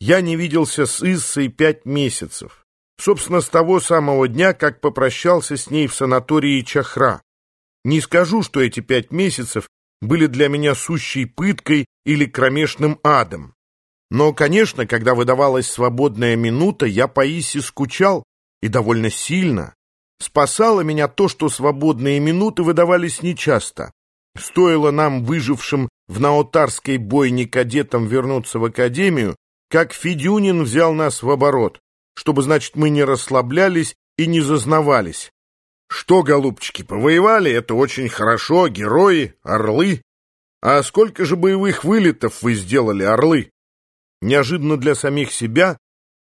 я не виделся с Иссой пять месяцев. Собственно, с того самого дня, как попрощался с ней в санатории Чахра. Не скажу, что эти пять месяцев были для меня сущей пыткой или кромешным адом. Но, конечно, когда выдавалась свободная минута, я по Исе скучал, и довольно сильно. Спасало меня то, что свободные минуты выдавались нечасто. Стоило нам, выжившим в наотарской бойне кадетам, вернуться в академию, как Федюнин взял нас в оборот, чтобы, значит, мы не расслаблялись и не зазнавались. Что, голубчики, повоевали, это очень хорошо, герои, орлы. А сколько же боевых вылетов вы сделали, орлы? Неожиданно для самих себя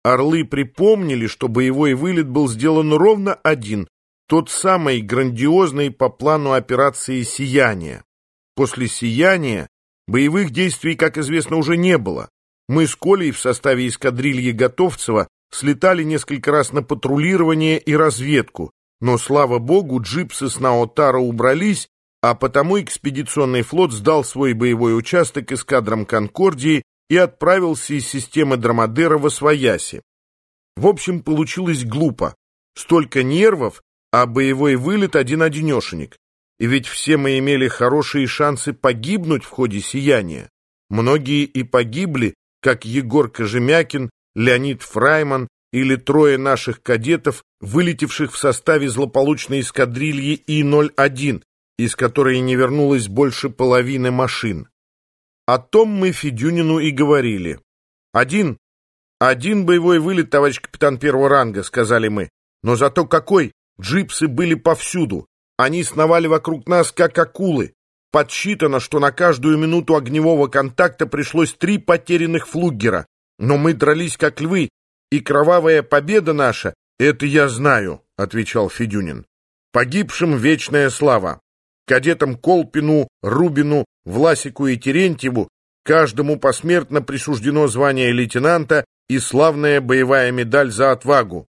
орлы припомнили, что боевой вылет был сделан ровно один, тот самый грандиозный по плану операции «Сияние». После «Сияния» боевых действий, как известно, уже не было. Мы с Колей в составе эскадрильи Готовцева слетали несколько раз на патрулирование и разведку, но, слава богу, джипсы с Наотара убрались, а потому экспедиционный флот сдал свой боевой участок эскадрам «Конкордии» и отправился из системы Драмадера в Освояси. В общем, получилось глупо. Столько нервов, а боевой вылет один-одинешенек. И ведь все мы имели хорошие шансы погибнуть в ходе сияния. Многие и погибли, как Егор Кожемякин, Леонид Фрайман или трое наших кадетов, вылетевших в составе злополучной эскадрильи И-01, из которой не вернулось больше половины машин. О том мы Федюнину и говорили. «Один, один боевой вылет, товарищ капитан первого ранга», — сказали мы. «Но зато какой! Джипсы были повсюду. Они сновали вокруг нас, как акулы. Подсчитано, что на каждую минуту огневого контакта пришлось три потерянных флугера. Но мы дрались, как львы, и кровавая победа наша — это я знаю», — отвечал Федюнин. «Погибшим вечная слава. Кадетам Колпину, Рубину, Власику и Терентьеву каждому посмертно присуждено звание лейтенанта и славная боевая медаль за отвагу.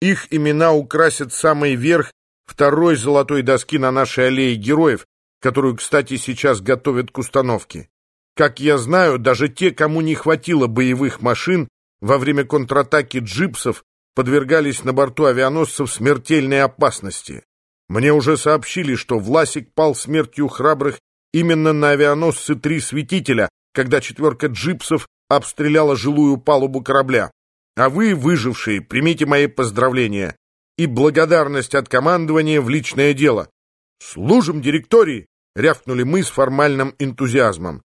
Их имена украсят самый верх второй золотой доски на нашей аллее героев, которую, кстати, сейчас готовят к установке. Как я знаю, даже те, кому не хватило боевых машин, во время контратаки джипсов подвергались на борту авианосцев смертельной опасности. Мне уже сообщили, что Власик пал смертью храбрых именно на авианосце «Три Светителя», когда четверка джипсов обстреляла жилую палубу корабля. А вы, выжившие, примите мои поздравления и благодарность от командования в личное дело. «Служим директории!» — рявкнули мы с формальным энтузиазмом.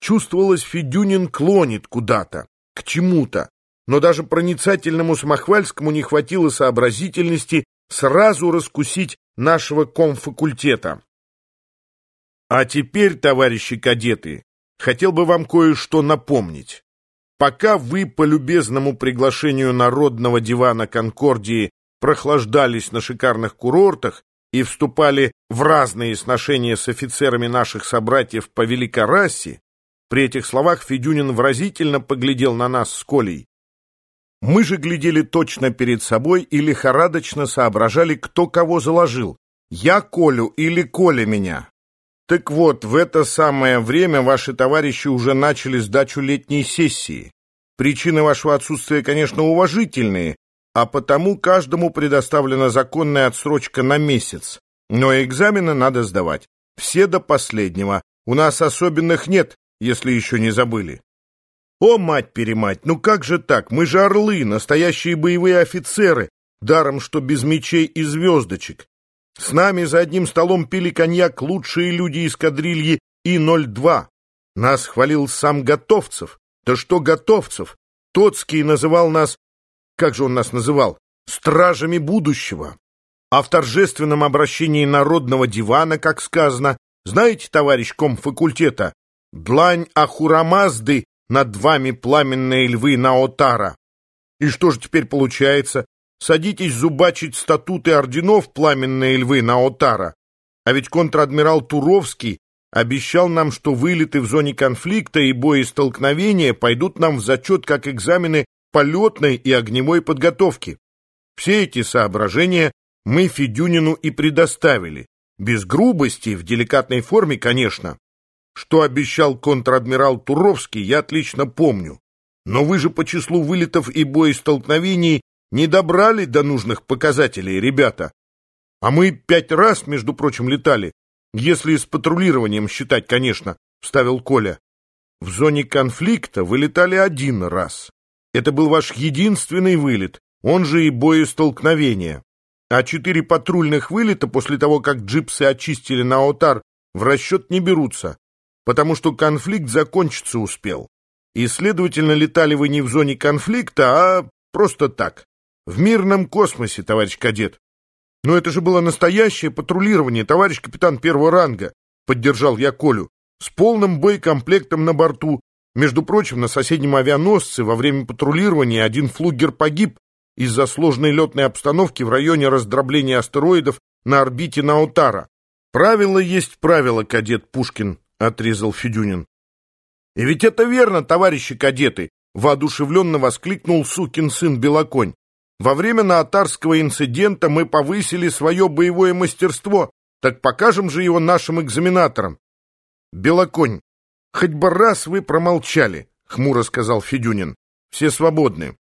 Чувствовалось, Федюнин клонит куда-то, к чему-то, но даже проницательному Смахвальскому не хватило сообразительности сразу раскусить нашего комфакультета. А теперь, товарищи кадеты, хотел бы вам кое-что напомнить. Пока вы по любезному приглашению Народного дивана Конкордии прохлаждались на шикарных курортах и вступали в разные сношения с офицерами наших собратьев по Великорасе, при этих словах Федюнин выразительно поглядел на нас с Колей. Мы же глядели точно перед собой и лихорадочно соображали, кто кого заложил, я Колю или Коля меня. Так вот, в это самое время ваши товарищи уже начали сдачу летней сессии. Причины вашего отсутствия, конечно, уважительные, а потому каждому предоставлена законная отсрочка на месяц. Но экзамены надо сдавать. Все до последнего. У нас особенных нет, если еще не забыли. О, мать-перемать, ну как же так? Мы же орлы, настоящие боевые офицеры, даром что без мечей и звездочек. С нами за одним столом пили коньяк лучшие люди эскадрильи И-02. Нас хвалил сам Готовцев. Да что Готовцев? Тоцкий называл нас... Как же он нас называл? Стражами будущего. А в торжественном обращении народного дивана, как сказано, знаете, товарищ комфакультета, длань Ахурамазды над вами пламенные львы Наотара. И что же теперь получается? Садитесь зубачить статуты орденов пламенные львы на Отара. А ведь контр-адмирал Туровский обещал нам, что вылеты в зоне конфликта и боестолкновения пойдут нам в зачет как экзамены полетной и огневой подготовки. Все эти соображения мы Федюнину и предоставили. Без грубости, в деликатной форме, конечно. Что обещал контр-адмирал Туровский, я отлично помню. Но вы же по числу вылетов и боестолкновений не добрали до нужных показателей, ребята. А мы пять раз, между прочим, летали, если с патрулированием считать, конечно, вставил Коля. В зоне конфликта вы летали один раз. Это был ваш единственный вылет, он же и боестолкновение. А четыре патрульных вылета после того, как джипсы очистили на Отар, в расчет не берутся, потому что конфликт закончиться успел. И, следовательно, летали вы не в зоне конфликта, а просто так. В мирном космосе, товарищ кадет. Но это же было настоящее патрулирование, товарищ капитан первого ранга, поддержал я Колю, с полным боекомплектом на борту. Между прочим, на соседнем авианосце во время патрулирования один флугер погиб из-за сложной летной обстановки в районе раздробления астероидов на орбите Наутара. «Правило есть правило, кадет Пушкин», — отрезал Федюнин. «И ведь это верно, товарищи кадеты!» — воодушевленно воскликнул сукин сын Белоконь. «Во время наотарского инцидента мы повысили свое боевое мастерство, так покажем же его нашим экзаменаторам». «Белоконь, хоть бы раз вы промолчали», — хмуро сказал Федюнин. «Все свободны».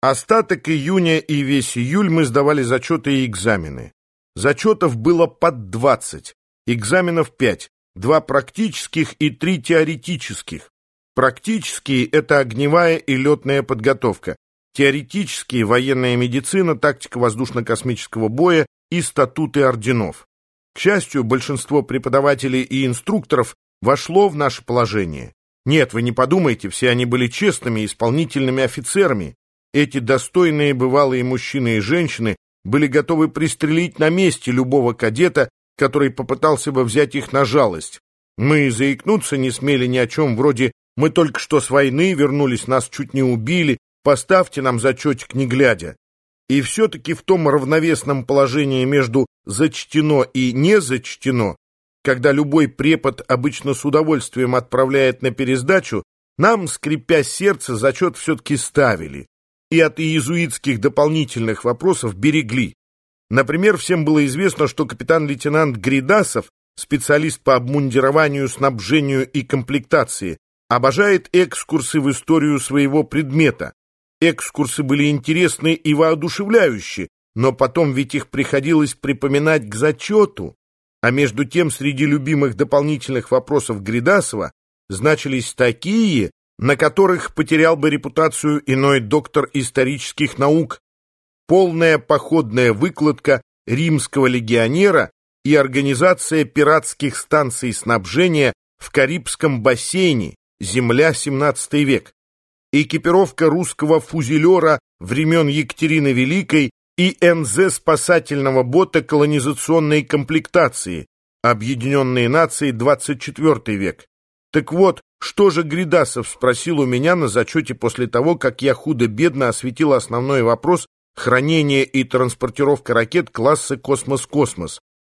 Остаток июня и весь июль мы сдавали зачеты и экзамены. Зачетов было под двадцать, экзаменов пять, два практических и три теоретических. Практические – это огневая и летная подготовка. Теоретические – военная медицина, тактика воздушно-космического боя и статуты орденов. К счастью, большинство преподавателей и инструкторов вошло в наше положение. Нет, вы не подумайте, все они были честными исполнительными офицерами, эти достойные бывалые мужчины и женщины были готовы пристрелить на месте любого кадета, который попытался бы взять их на жалость. Мы заикнуться не смели ни о чем, вроде «мы только что с войны вернулись, нас чуть не убили, поставьте нам зачетик не глядя». И все-таки в том равновесном положении между «зачтено» и «не зачтено», когда любой препод обычно с удовольствием отправляет на пересдачу, нам, скрипя сердце, зачет все-таки ставили и от иезуитских дополнительных вопросов берегли. Например, всем было известно, что капитан-лейтенант Гридасов, специалист по обмундированию, снабжению и комплектации, обожает экскурсы в историю своего предмета. Экскурсы были интересны и воодушевляющие, но потом ведь их приходилось припоминать к зачету. А между тем среди любимых дополнительных вопросов Гридасова значились такие, на которых потерял бы репутацию иной доктор исторических наук, полная походная выкладка римского легионера и организация пиратских станций снабжения в Карибском бассейне, земля 17 век, экипировка русского фузелера времен Екатерины Великой и НЗ спасательного бота колонизационной комплектации, Объединенные Нации 24 век. Так вот, что же Гридасов спросил у меня на зачете после того, как я худо-бедно осветил основной вопрос хранения и транспортировка ракет класса «Космос-Космос»,